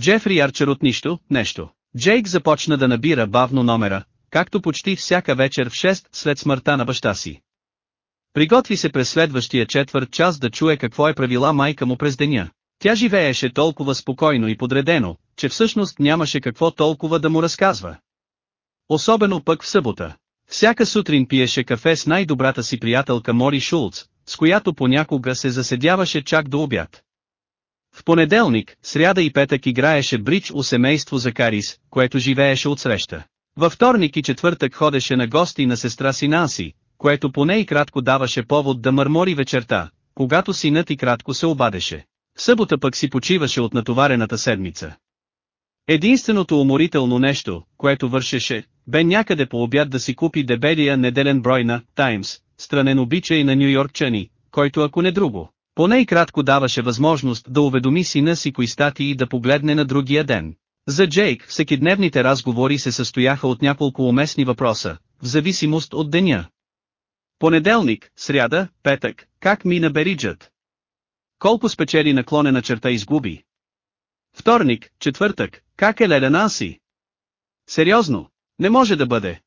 Джефри Арчер от нищо, нещо. Джейк започна да набира бавно номера, както почти всяка вечер в 6 след смъртта на баща си. Приготви се през следващия четвърт час да чуе какво е правила майка му през деня. Тя живееше толкова спокойно и подредено, че всъщност нямаше какво толкова да му разказва. Особено пък в събота. Всяка сутрин пиеше кафе с най-добрата си приятелка Мори Шулц, с която понякога се заседяваше чак до обяд. В понеделник, сряда и петък играеше бридж у семейство Закарис, което живееше от среща. Във вторник и четвъртък ходеше на гости на сестра си Нанси, което поне и кратко даваше повод да мърмори вечерта, когато синът и кратко се обадеше. Събота пък си почиваше от натоварената седмица. Единственото уморително нещо, което вършеше, бе някъде по обяд да си купи дебелия неделен брой на «Таймс», странен обичай на нью-йоркчани, който ако не друго, поне и кратко даваше възможност да уведоми сина си кои статии да погледне на другия ден. За Джейк всекидневните разговори се състояха от няколко уместни въпроса, в зависимост от деня. Понеделник, сряда, петък, как мина Бериджът? Колко спечели наклонена черта изгуби? Вторник, четвъртък, как е Леля Нанси? Сериозно, не може да бъде.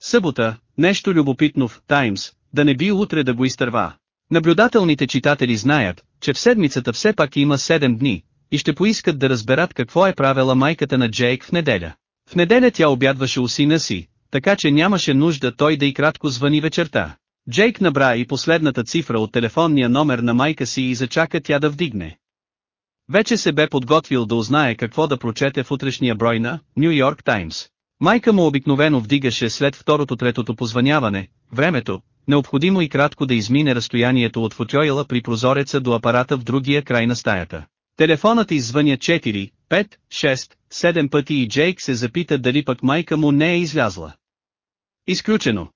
Събота, нещо любопитно в Таймс, да не би утре да го изтърва. Наблюдателните читатели знаят, че в седмицата все пак има 7 дни, и ще поискат да разберат какво е правила майката на Джейк в неделя. В неделя тя обядваше у сина си, така че нямаше нужда той да и кратко звъни вечерта. Джейк набра и последната цифра от телефонния номер на майка си и зачака тя да вдигне. Вече се бе подготвил да узнае какво да прочете в утрешния брой на Нью Йорк Таймс. Майка му обикновено вдигаше след второто-третото позваняване, времето, необходимо и кратко да измине разстоянието от футойла при прозореца до апарата в другия край на стаята. Телефонът извъня 4, 5, 6, 7 пъти и Джейк се запита дали пък майка му не е излязла. Изключено.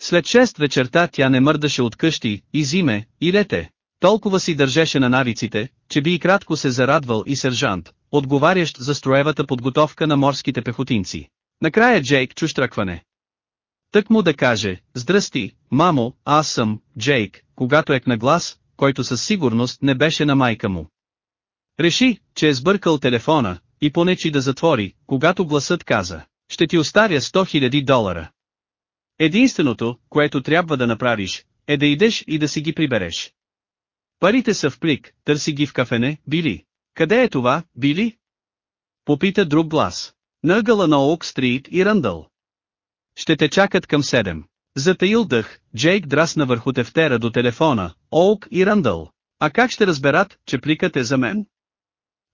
След 6 вечерта тя не мърдаше от къщи, и зиме, и лете. Толкова си държеше на навиците, че би и кратко се зарадвал и сержант, отговарящ за строевата подготовка на морските пехотинци. Накрая Джейк чу штракване. Тък му да каже, здрасти, мамо, аз съм, Джейк, когато ек на глас, който със сигурност не беше на майка му. Реши, че е сбъркал телефона, и понечи да затвори, когато гласът каза, ще ти оставя 100 000 долара. Единственото, което трябва да направиш, е да идеш и да си ги прибереш. Парите са в плик, търси ги в кафене, Били. Къде е това, Били? Попита друг глас. На ъгъла на Оук Стрит и Ръндъл. Ще те чакат към 7. Затаил дъх, Джейк драсна върху тефтера до телефона, Оук и Ръндъл. А как ще разберат, че пликът е за мен?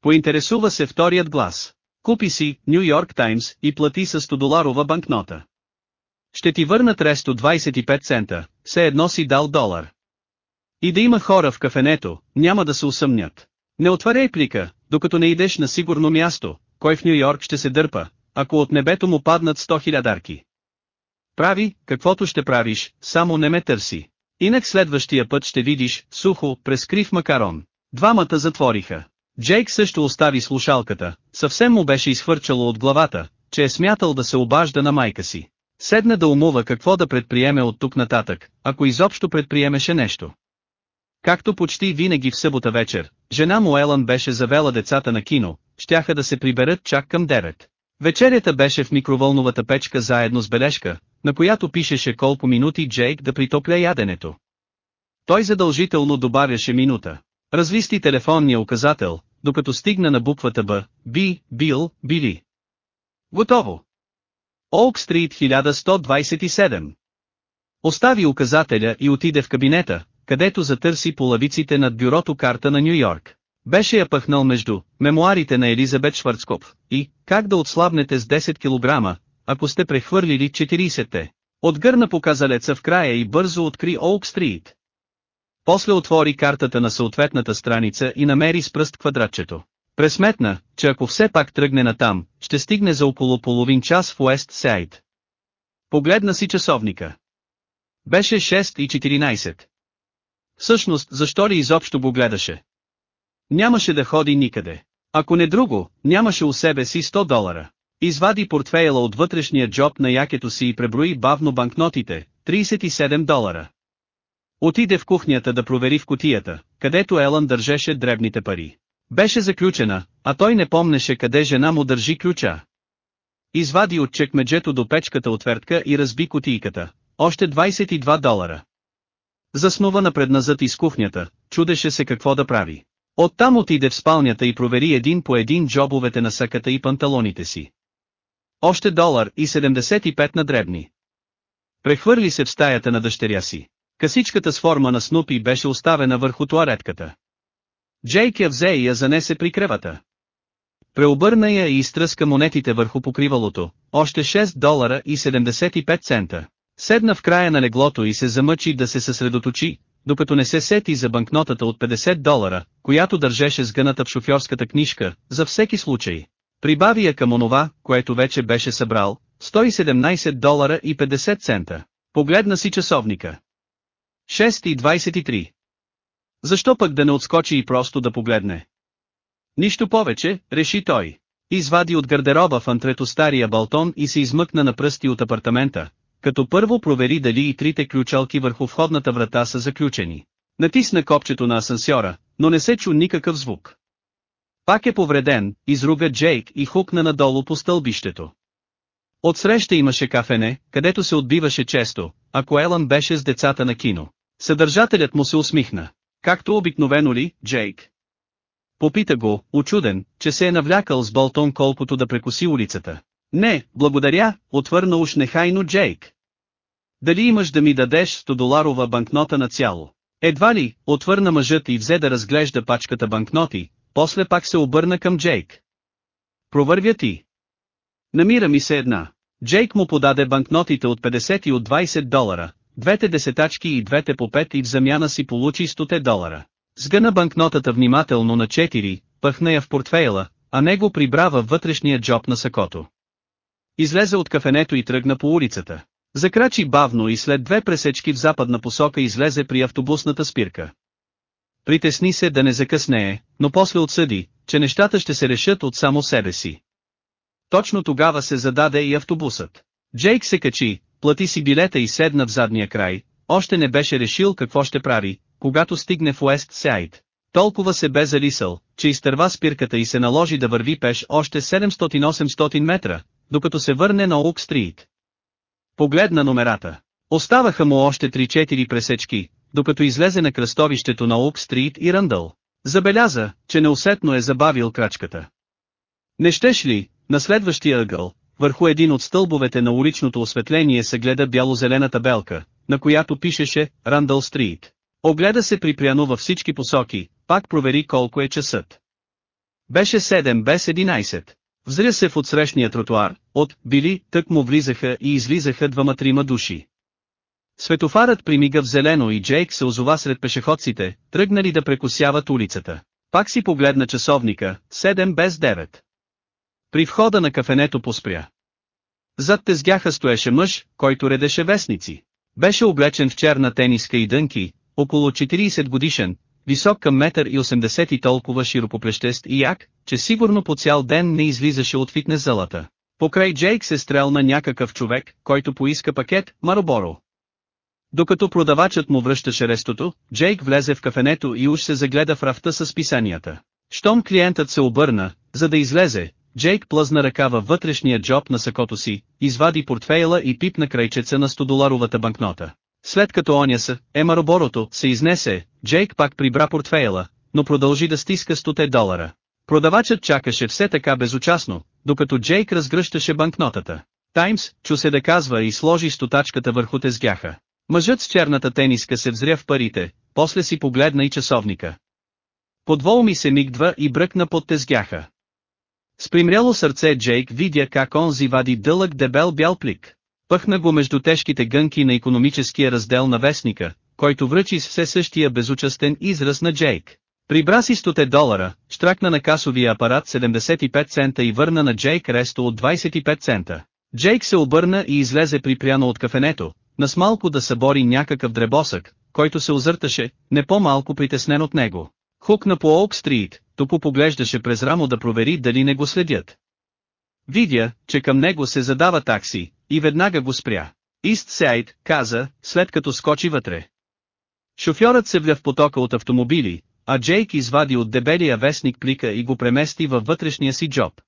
Поинтересува се вторият глас. Купи си Нью Йорк Таймс и плати с 100 доларова банкнота. Ще ти върнат ресто 25 цента, все едно си дал долар. И да има хора в кафенето, няма да се усъмнят. Не отваряй плика, докато не идеш на сигурно място, кой в Нью Йорк ще се дърпа, ако от небето му паднат 100 хилядарки. Прави, каквото ще правиш, само не ме търси. Инак следващия път ще видиш, сухо, през крив макарон. Двамата затвориха. Джейк също остави слушалката, съвсем му беше изхвърчало от главата, че е смятал да се обажда на майка си. Седна да умува какво да предприеме от тук нататък, ако изобщо предприемеше нещо. Както почти винаги в събота вечер, жена му Елън беше завела децата на кино, щяха да се приберат чак към 9. Вечерята беше в микроволновата печка заедно с бележка, на която пишеше колко минути Джейк да притопля яденето. Той задължително добавяше минута. Развисти телефонния указател, докато стигна на буквата Б, Би, Бил, Били. Готово. Олк Стрит 1127. Остави указателя и отиде в кабинета, където затърси по лавиците над бюрото карта на Нью Йорк. Беше я пъхнал между мемуарите на Елизабет Шварцкоп и как да отслабнете с 10 кг, ако сте прехвърлили 40-те. Отгърна показалеца в края и бързо откри Олк Стрит. После отвори картата на съответната страница и намери с пръст квадратчето. Пресметна, че ако все пак тръгне натам, ще стигне за около половин час в Уест Сайд. Погледна си часовника. Беше 6 и 14. Всъщност, защо ли изобщо го гледаше? Нямаше да ходи никъде. Ако не друго, нямаше у себе си 100 долара. Извади портфейла от вътрешния джоб на якето си и преброи бавно банкнотите, 37 долара. Отиде в кухнята да провери в котията, където Елън държеше дребните пари. Беше заключена, а той не помнеше къде жена му държи ключа. Извади от чекмеджето до печката отвертка и разби кутийката. Още 22 долара. Заснува напредназът из кухнята, чудеше се какво да прави. Оттам отиде в спалнята и провери един по един джобовете на саката и панталоните си. Още долар и 75 на дребни. Прехвърли се в стаята на дъщеря си. Касичката с форма на Снупи беше оставена върху туалетката. Джейк я взе и я занесе при кревата. Преобърна я и изтръска монетите върху покривалото, още 6 долара и 75 цента. Седна в края на леглото и се замъчи да се съсредоточи, докато не се сети за банкнотата от 50 долара, която държеше сгъната в шофьорската книжка, за всеки случай. Прибави я към онова, което вече беше събрал, 117 долара и 50 цента. Погледна си часовника. 6.23. Защо пък да не отскочи и просто да погледне? Нищо повече, реши той. Извади от гардероба в антрето стария балтон и се измъкна на пръсти от апартамента, като първо провери дали и трите ключалки върху входната врата са заключени. Натисна копчето на асансьора, но не се чу никакъв звук. Пак е повреден, изруга Джейк и хукна надолу по стълбището. Отсреща имаше кафене, където се отбиваше често, ако Елън беше с децата на кино. Съдържателят му се усмихна. Както обикновено ли, Джейк? Попита го, очуден, че се е навлякал с Болтон колкото да прекоси улицата. Не, благодаря, отвърна уж нехайно Джейк. Дали имаш да ми дадеш 100-доларова банкнота на цяло? Едва ли, отвърна мъжът и взе да разглежда пачката банкноти, после пак се обърна към Джейк. Провървя ти. Намира ми се една. Джейк му подаде банкнотите от 50 и от 20 долара, двете десетачки и двете по 5 и в замяна си получи 100 долара. Сгъна банкнотата внимателно на 4, пъхна я в портфейла, а него прибрава вътрешния джоб на сакото. Излезе от кафенето и тръгна по улицата. Закрачи бавно и след две пресечки в западна посока излезе при автобусната спирка. Притесни се да не закъснее, но после отсъди, че нещата ще се решат от само себе си. Точно тогава се зададе и автобусът. Джейк се качи, плати си билета и седна в задния край, още не беше решил какво ще прави, когато стигне в Уест Сайд. Толкова се бе залисал, че изтърва спирката и се наложи да върви пеш още 700-800 метра, докато се върне на Ук Стрит. Погледна номерата. Оставаха му още 3-4 пресечки, докато излезе на кръстовището на Ук Стрит и Ръндъл. Забеляза, че неусетно е забавил крачката. Не щеш ли, на следващия ъгъл, върху един от стълбовете на уличното осветление се гледа бяло-зелена табелка, на която пишеше Рандъл Стрит. Огледа се припряно във всички посоки, пак провери колко е часът. Беше 7 без 11. Взря се в отсрещния тротуар, от били, тък му влизаха и излизаха двама-трима души. Светофарът примига в зелено и Джейк се озова сред пешеходците, тръгнали да прекусяват улицата. Пак си погледна часовника, 7 без 9. При входа на кафенето поспря. Зад тезгяха стоеше мъж, който редеше вестници. Беше облечен в черна тениска и дънки, около 40 годишен, висок към метър и 80 и толкова широкоплещест и як, че сигурно по цял ден не излизаше от фитнес залата. Покрай Джейк се стрелна някакъв човек, който поиска пакет, Мароборо. Докато продавачът му връщаше рестото, Джейк влезе в кафенето и уж се загледа в рафта с писанията. Щом клиентът се обърна, за да излезе, Джейк плъзна ръка във вътрешния джоб на сакото си, извади портфейла и пипна крайчеца на 100-доларовата банкнота. След като оня са, Емароборото, се изнесе, Джейк пак прибра портфейла, но продължи да стиска 100 долара. Продавачът чакаше все така безучастно, докато Джейк разгръщаше банкнотата. Таймс, чу се да казва и сложи стотачката върху тезгяха. Мъжът с черната тениска се взря в парите, после си погледна и часовника. Подвол ми се мигдва и бръкна под тезгяха. С примряло сърце Джейк видя как онзи вади дълъг дебел бял плик. Пъхна го между тежките гънки на економическия раздел на вестника, който връчи с все същия безучастен израз на Джейк. Прибра си 100 долара, штракна на касовия апарат 75 цента и върна на Джейк ресто от 25 цента. Джейк се обърна и излезе припряно от кафенето, нас малко да събори някакъв дребосък, който се озърташе, не по-малко притеснен от него. Хукна по Оук Стрит, тупо поглеждаше през рамо да провери дали не го следят. Видя, че към него се задава такси, и веднага го спря. Ист Сайд, каза, след като скочи вътре. Шофьорът се вля в потока от автомобили, а Джейк извади от дебелия вестник плика и го премести във вътрешния си джоб.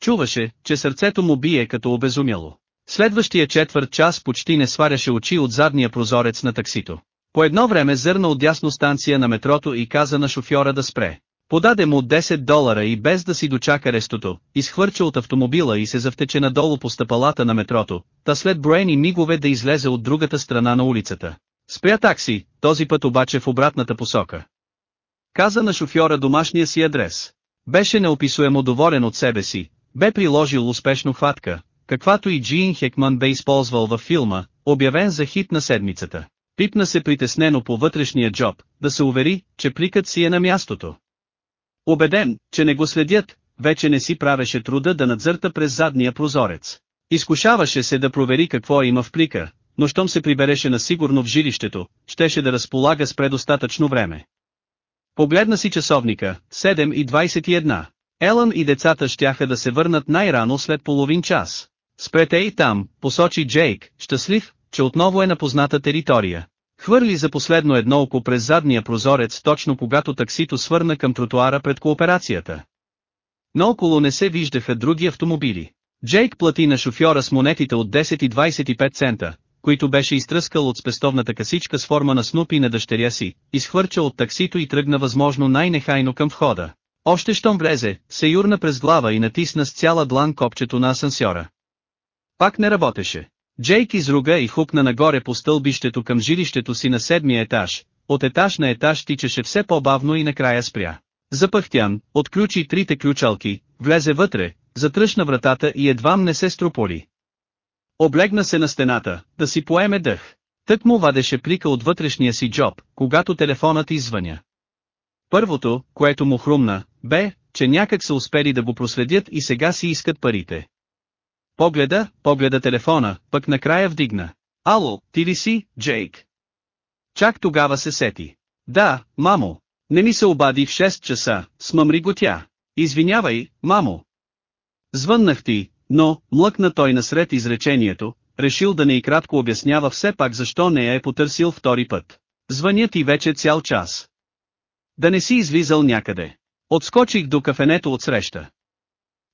Чуваше, че сърцето му бие като обезумяло. Следващия четвърт час почти не сваряше очи от задния прозорец на таксито. По едно време зърна от дясно станция на метрото и каза на шофьора да спре. Подаде му 10 долара и без да си дочака рестото, изхвърча от автомобила и се завтече надолу по стъпалата на метрото, та след броени мигове да излезе от другата страна на улицата. Спря такси, този път обаче в обратната посока. Каза на шофьора домашния си адрес. Беше неописуемо доволен от себе си, бе приложил успешно хватка, каквато и Джин Хекман бе използвал във филма, обявен за хит на седмицата. Пипна се притеснено по вътрешния джоб, да се увери, че пликът си е на мястото. Обеден, че не го следят, вече не си правеше труда да надзърта през задния прозорец. Изкушаваше се да провери какво има в плика, но щом се прибереше на сигурно в жилището, щеше да разполага с предостатъчно време. Погледна си часовника, 7 и 21. Елън и децата щяха да се върнат най-рано след половин час. Спрете и там, посочи Джейк, щастлив, че отново е на позната територия. Хвърли за последно едно око през задния прозорец точно когато таксито свърна към тротуара пред кооперацията. Наоколо не се виждаха други автомобили. Джейк плати на шофьора с монетите от 10 и 25 цента, които беше изтръскал от спестовната касичка с форма на снупи на дъщеря си, изхвърча от таксито и тръгна възможно най-нехайно към входа. Още щом влезе, се юрна през глава и натисна с цяла длан копчето на асансьора. Пак не работеше. Джейк изруга и хукна нагоре по стълбището към жилището си на седмия етаж, от етаж на етаж тичаше все по-бавно и накрая спря. Запъхтян, отключи трите ключалки, влезе вътре, затръшна вратата и едвам не се струполи. Облегна се на стената, да си поеме дъх. Тък му вадеше плика от вътрешния си джоб, когато телефонът извъня. Първото, което му хрумна, бе, че някак са успели да го проследят и сега си искат парите. Погледа, погледа телефона, пък накрая вдигна. Ало, ти ли си, Джейк? Чак тогава се сети. Да, мамо. Не ми се обади в 6 часа, смъмри го тя. Извинявай, мамо. Звъннах ти, но, млъкна той насред изречението, решил да не и кратко обяснява все пак защо не я е потърсил втори път. Звъня ти вече цял час. Да не си излизал някъде. Отскочих до кафенето от среща.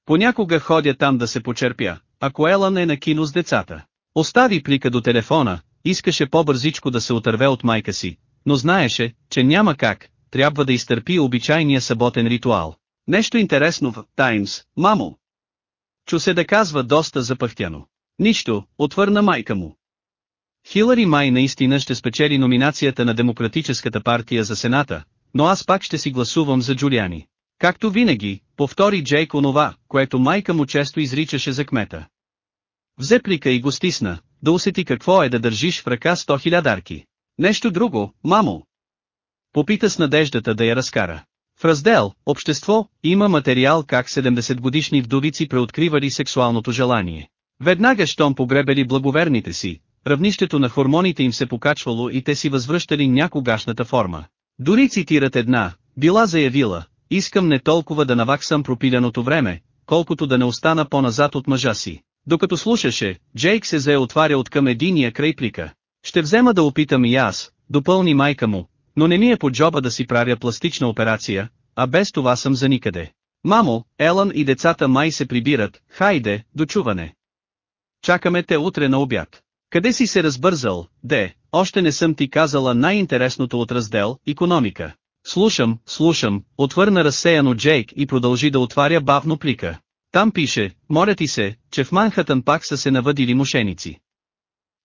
Понякога ходя там да се почерпя, ако Елън е на кино с децата. Остави плика до телефона, искаше по-бързичко да се отърве от майка си, но знаеше, че няма как, трябва да изтърпи обичайния съботен ритуал. Нещо интересно в «Таймс», мамо. Чу се да казва доста запъхтяно. Нищо, отвърна майка му. Хилари Май наистина ще спечели номинацията на Демократическата партия за Сената, но аз пак ще си гласувам за Джулиани. Както винаги, повтори Джейк онова, което майка му често изричаше за кмета. Взе плика и го стисна, да усети какво е да държиш в ръка 100 хилядарки. Нещо друго, мамо. Попита с надеждата да я разкара. В раздел «Общество» има материал как 70 годишни вдовици преоткривали сексуалното желание. Веднага щом погребели благоверните си, равнището на хормоните им се покачвало и те си възвръщали някогашната форма. Дори цитират една, била заявила, искам не толкова да наваксам пропиляното време, колкото да не остана по-назад от мъжа си. Докато слушаше, Джейк се зае отваря от към единия край плика. Ще взема да опитам и аз, допълни майка му, но не ми е по джоба да си правя пластична операция, а без това съм за никъде. Мамо, Елън и децата май се прибират, хайде, дочуване. Чакаме те утре на обяд. Къде си се разбързал, де, още не съм ти казала най-интересното от раздел «Економика». Слушам, слушам, отвърна разсеяно Джейк и продължи да отваря бавно плика. Там пише, моля ти се, че в Манхатън пак са се навъдили мошеници.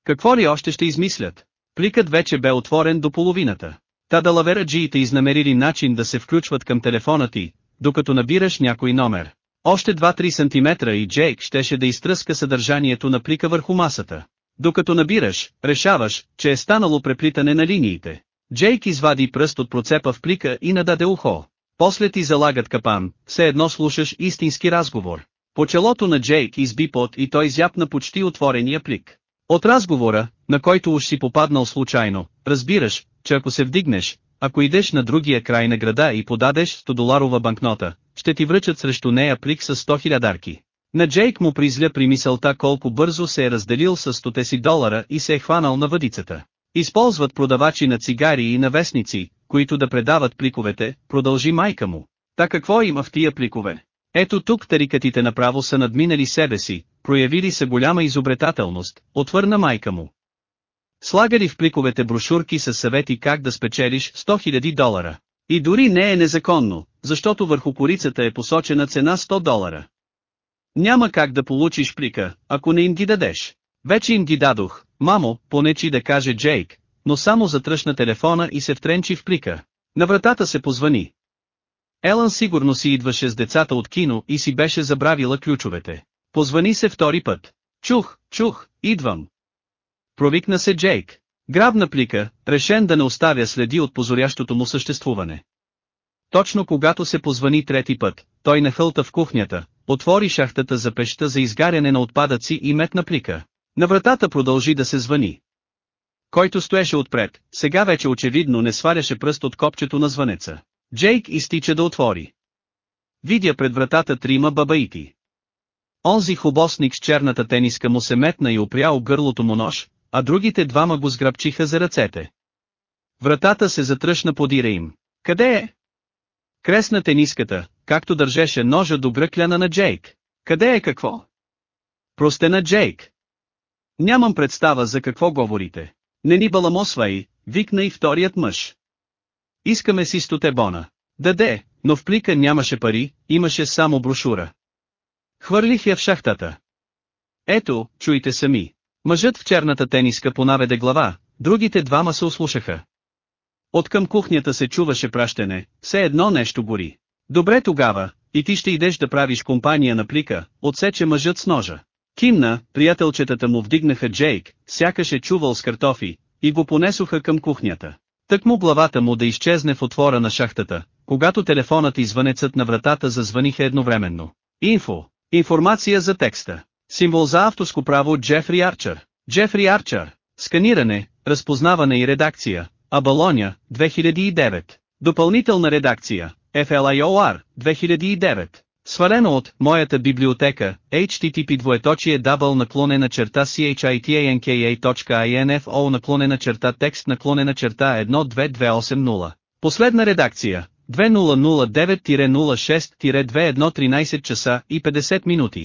Какво ли още ще измислят? Пликът вече бе отворен до половината. Та да лавераджиите изнамерили начин да се включват към телефона ти, докато набираш някой номер. Още 2-3 см и Джейк щеше да изтръска съдържанието на плика върху масата. Докато набираш, решаваш, че е станало преплитане на линиите. Джейк извади пръст от процепа в плика и нададе ухо. После ти залагат капан, все едно слушаш истински разговор. По челото на Джейк изби пот и той зяпна почти отворения плик. От разговора, на който уж си попаднал случайно, разбираш, че ако се вдигнеш, ако идеш на другия край на града и подадеш 100-доларова банкнота, ще ти връчат срещу нея плик с 100 хилядарки. На Джейк му призля при мисълта колко бързо се е разделил с 100 си долара и се е хванал на въдицата. Използват продавачи на цигари и на вестници, които да предават пликовете, продължи майка му. Та какво има в тия пликове? Ето тук тарикатите направо са надминали себе си, проявили са голяма изобретателност, отвърна майка му. Слагали в пликовете брошурки с съвети как да спечелиш 100 000 долара. И дори не е незаконно, защото върху корицата е посочена цена 100 долара. Няма как да получиш плика, ако не им ги дадеш. Вече им ги дадох, мамо, понечи да каже Джейк, но само затръшна телефона и се втренчи в плика. На вратата се позвани. Елън сигурно си идваше с децата от кино и си беше забравила ключовете. Позвани се втори път. Чух, чух, идвам. Провикна се Джейк. Грабна плика, решен да не оставя следи от позорящото му съществуване. Точно когато се позвани трети път, той нахълта в кухнята, отвори шахтата за пеща за изгаряне на отпадъци и метна плика. На вратата продължи да се звъни. Който стоеше отпред, сега вече очевидно не сваляше пръст от копчето на звънеца. Джейк изтича да отвори. Видя пред вратата трима бабаити. Онзи хубосник с черната тениска му се метна и опрял гърлото му нож, а другите двама го сграбчиха за ръцете. Вратата се затръшна подира им. Къде е? Кресна тениската, както държеше ножа до бръкляна на Джейк. Къде е какво? Простена Джейк. Нямам представа за какво говорите. Не ни баламосвай, викна и вторият мъж. Искаме си стоте бона. Даде, но в плика нямаше пари, имаше само брошура. Хвърлих я в шахтата. Ето, чуйте сами. Мъжът в черната тениска понаведе глава, другите двама се услушаха. От към кухнята се чуваше пращене, все едно нещо гори. Добре тогава, и ти ще идеш да правиш компания на плика, отсече мъжът с ножа. Кимна, приятелчетата му вдигнаха Джейк, сякаш е чувал с картофи, и го понесоха към кухнята. Тък му главата му да изчезне в отвора на шахтата, когато телефонът и звънецът на вратата зазвъниха едновременно. Инфо. Информация за текста. Символ за авторско право Джефри Арчер. Джефри Арчер. Сканиране, разпознаване и редакция. Абалоня, 2009. Допълнителна редакция. FLIOR, 2009. Свалено от моята библиотека, http двоеточие double наклонена черта chitanka.info наклонена черта текст наклонена черта 12280. Последна редакция. 2009-06-2113 часа и 50 минути.